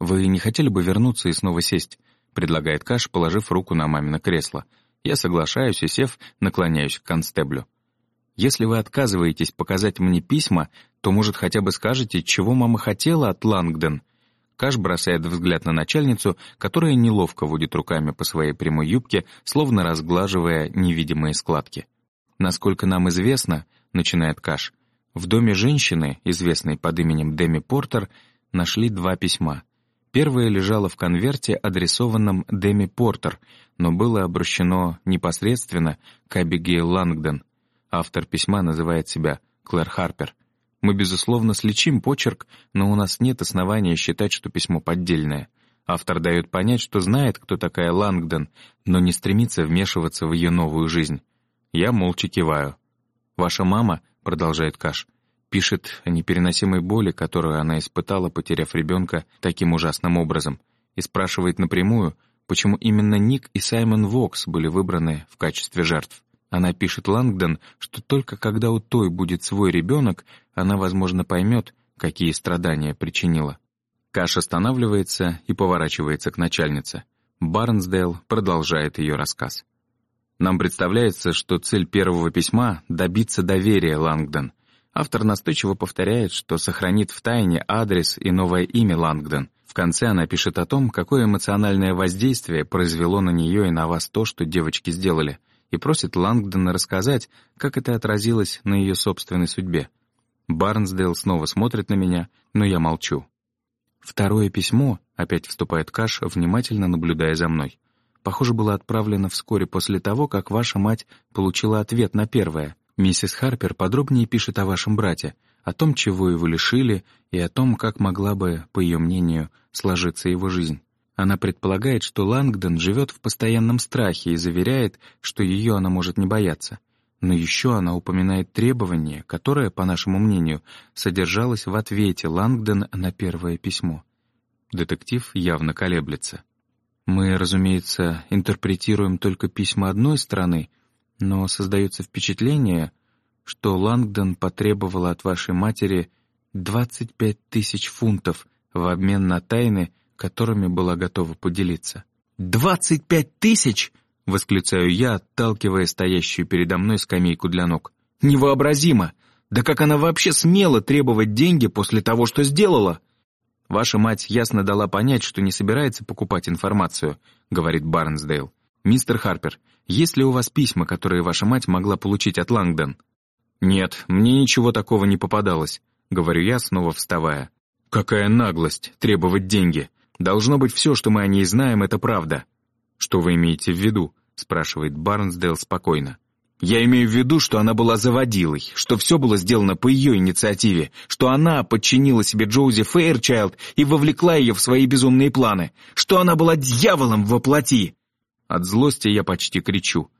«Вы не хотели бы вернуться и снова сесть?» — предлагает Каш, положив руку на мамино кресло. Я соглашаюсь и, сев, наклоняюсь к констеблю. «Если вы отказываетесь показать мне письма, то, может, хотя бы скажете, чего мама хотела от Лангден?» Каш бросает взгляд на начальницу, которая неловко водит руками по своей прямой юбке, словно разглаживая невидимые складки. «Насколько нам известно», — начинает Каш, «в доме женщины, известной под именем Деми Портер, нашли два письма. Первое лежало в конверте, адресованном Деми Портер, но было обращено непосредственно к Абигейл Лангден. Автор письма называет себя Клэр Харпер. Мы, безусловно, сличим почерк, но у нас нет основания считать, что письмо поддельное. Автор дает понять, что знает, кто такая Лангден, но не стремится вмешиваться в ее новую жизнь. Я молча киваю. «Ваша мама», — продолжает Каш, — Пишет о непереносимой боли, которую она испытала, потеряв ребенка таким ужасным образом, и спрашивает напрямую, почему именно Ник и Саймон Вокс были выбраны в качестве жертв. Она пишет Лангдон, что только когда у той будет свой ребенок, она, возможно, поймет, какие страдания причинила. Каш останавливается и поворачивается к начальнице. Барнсдейл продолжает ее рассказ. Нам представляется, что цель первого письма — добиться доверия Лангдон, Автор настойчиво повторяет, что сохранит в тайне адрес и новое имя Лангдон. В конце она пишет о том, какое эмоциональное воздействие произвело на нее и на вас то, что девочки сделали, и просит Лангдона рассказать, как это отразилось на ее собственной судьбе. Барнсдейл снова смотрит на меня, но я молчу. Второе письмо, опять вступает Каш, внимательно наблюдая за мной. Похоже, было отправлено вскоре после того, как ваша мать получила ответ на первое. Миссис Харпер подробнее пишет о вашем брате, о том, чего его лишили, и о том, как могла бы, по ее мнению, сложиться его жизнь. Она предполагает, что Лангдон живет в постоянном страхе и заверяет, что ее она может не бояться. Но еще она упоминает требование, которое, по нашему мнению, содержалось в ответе Лангдон на первое письмо. Детектив явно колеблется. Мы, разумеется, интерпретируем только письма одной страны, но создается впечатление, что Лангдон потребовала от вашей матери 25 тысяч фунтов в обмен на тайны, которыми была готова поделиться. «Двадцать пять тысяч!» — восклицаю я, отталкивая стоящую передо мной скамейку для ног. «Невообразимо! Да как она вообще смела требовать деньги после того, что сделала?» «Ваша мать ясно дала понять, что не собирается покупать информацию», — говорит Барнсдейл. «Мистер Харпер, есть ли у вас письма, которые ваша мать могла получить от Лангдон?» «Нет, мне ничего такого не попадалось», — говорю я, снова вставая. «Какая наглость требовать деньги! Должно быть, все, что мы о ней знаем, это правда». «Что вы имеете в виду?» — спрашивает Барнсдейл спокойно. «Я имею в виду, что она была заводилой, что все было сделано по ее инициативе, что она подчинила себе Джоузи Фейрчайлд и вовлекла ее в свои безумные планы, что она была дьяволом во плоти!» От злости я почти кричу.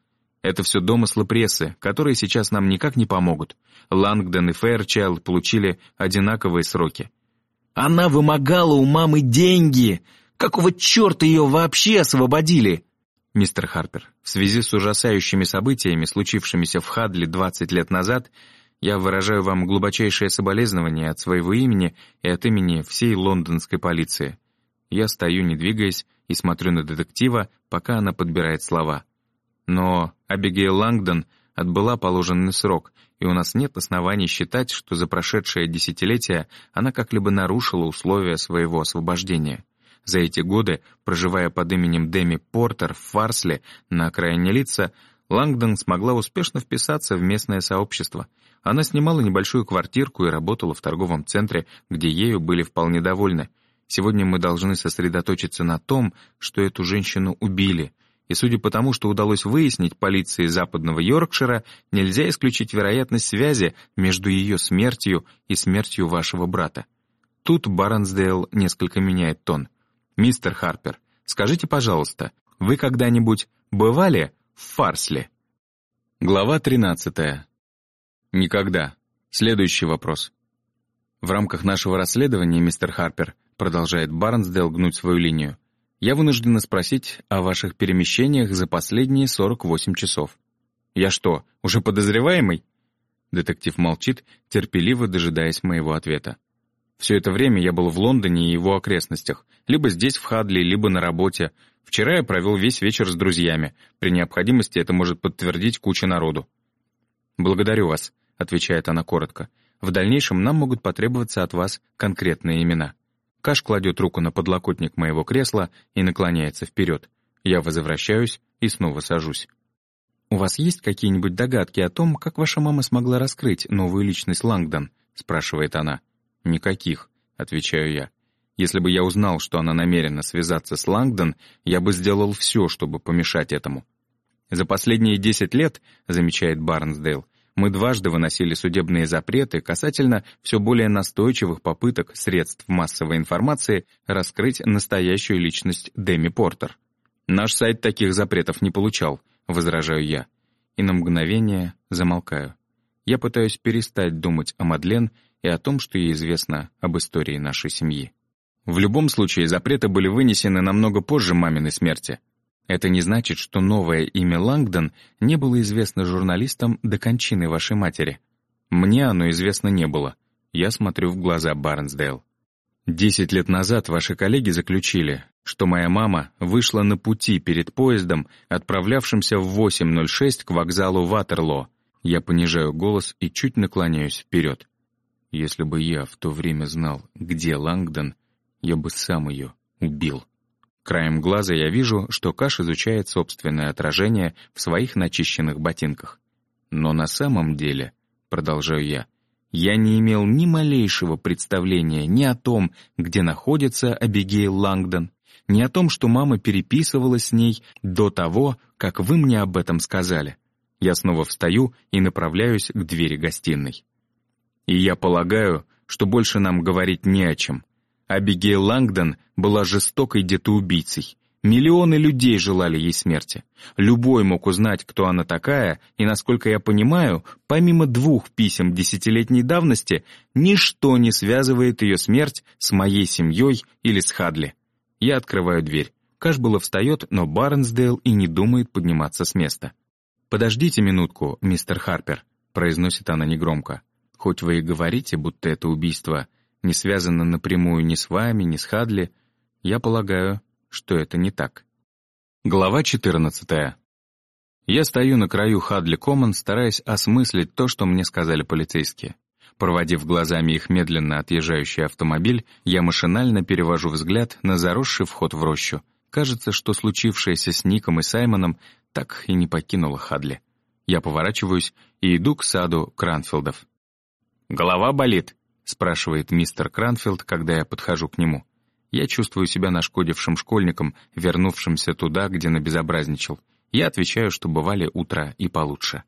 Это все домыслы прессы, которые сейчас нам никак не помогут. Лангдон и Фэрчайлд получили одинаковые сроки. «Она вымогала у мамы деньги! Какого черта ее вообще освободили?» Мистер Харпер, в связи с ужасающими событиями, случившимися в Хадли 20 лет назад, я выражаю вам глубочайшее соболезнование от своего имени и от имени всей лондонской полиции. Я стою, не двигаясь, и смотрю на детектива, пока она подбирает слова. Но Абигейл Лангдон отбыла положенный срок, и у нас нет оснований считать, что за прошедшее десятилетие она как-либо нарушила условия своего освобождения. За эти годы, проживая под именем Деми Портер в Фарсле на окраине лица, Лангдон смогла успешно вписаться в местное сообщество. Она снимала небольшую квартирку и работала в торговом центре, где ею были вполне довольны. Сегодня мы должны сосредоточиться на том, что эту женщину убили. И судя по тому, что удалось выяснить полиции западного Йоркшира, нельзя исключить вероятность связи между ее смертью и смертью вашего брата. Тут Барнсдейл несколько меняет тон. «Мистер Харпер, скажите, пожалуйста, вы когда-нибудь бывали в Фарсле?» Глава 13. Никогда. Следующий вопрос. В рамках нашего расследования, мистер Харпер, продолжает Барнсдейл гнуть свою линию, я вынуждена спросить о ваших перемещениях за последние 48 часов. Я что, уже подозреваемый? Детектив молчит, терпеливо дожидаясь моего ответа. Все это время я был в Лондоне и его окрестностях, либо здесь, в Хадли, либо на работе. Вчера я провел весь вечер с друзьями. При необходимости это может подтвердить куча народу. «Благодарю вас», — отвечает она коротко. «В дальнейшем нам могут потребоваться от вас конкретные имена». Каш кладет руку на подлокотник моего кресла и наклоняется вперед. Я возвращаюсь и снова сажусь. «У вас есть какие-нибудь догадки о том, как ваша мама смогла раскрыть новую личность Лангдон?» — спрашивает она. «Никаких», — отвечаю я. «Если бы я узнал, что она намерена связаться с Лангдон, я бы сделал все, чтобы помешать этому». «За последние десять лет», — замечает Барнсдейл, мы дважды выносили судебные запреты касательно все более настойчивых попыток средств массовой информации раскрыть настоящую личность Дэми Портер. Наш сайт таких запретов не получал, возражаю я. И на мгновение замолкаю. Я пытаюсь перестать думать о Мадлен и о том, что ей известно об истории нашей семьи. В любом случае, запреты были вынесены намного позже маминой смерти. Это не значит, что новое имя Лангдон не было известно журналистам до кончины вашей матери. Мне оно известно не было. Я смотрю в глаза Барнсдейл. Десять лет назад ваши коллеги заключили, что моя мама вышла на пути перед поездом, отправлявшимся в 8.06 к вокзалу Ватерлоо. Я понижаю голос и чуть наклоняюсь вперед. Если бы я в то время знал, где Лангдон, я бы сам ее убил. Краем глаза я вижу, что Каш изучает собственное отражение в своих начищенных ботинках. Но на самом деле, продолжаю я, я не имел ни малейшего представления ни о том, где находится Абигейл Лангдон, ни о том, что мама переписывалась с ней до того, как вы мне об этом сказали. Я снова встаю и направляюсь к двери гостиной. И я полагаю, что больше нам говорить не о чем. Абигейл Лангдон была жестокой детоубийцей. Миллионы людей желали ей смерти. Любой мог узнать, кто она такая, и, насколько я понимаю, помимо двух писем десятилетней давности, ничто не связывает ее смерть с моей семьей или с Хадли. Я открываю дверь. Каш было встает, но Барнсдейл и не думает подниматься с места. «Подождите минутку, мистер Харпер», — произносит она негромко. «Хоть вы и говорите, будто это убийство не связано напрямую ни с вами, ни с Хадли, я полагаю, что это не так. Глава 14. Я стою на краю Хадли Коммон, стараясь осмыслить то, что мне сказали полицейские. Проводив глазами их медленно отъезжающий автомобиль, я машинально перевожу взгляд на заросший вход в рощу. Кажется, что случившееся с Ником и Саймоном так и не покинуло Хадли. Я поворачиваюсь и иду к саду Кранфилдов. «Голова болит?» Спрашивает мистер Кранфилд, когда я подхожу к нему. Я чувствую себя нашкодившим школьником, вернувшимся туда, где набезобразничал. Я отвечаю, что бывали утро и получше.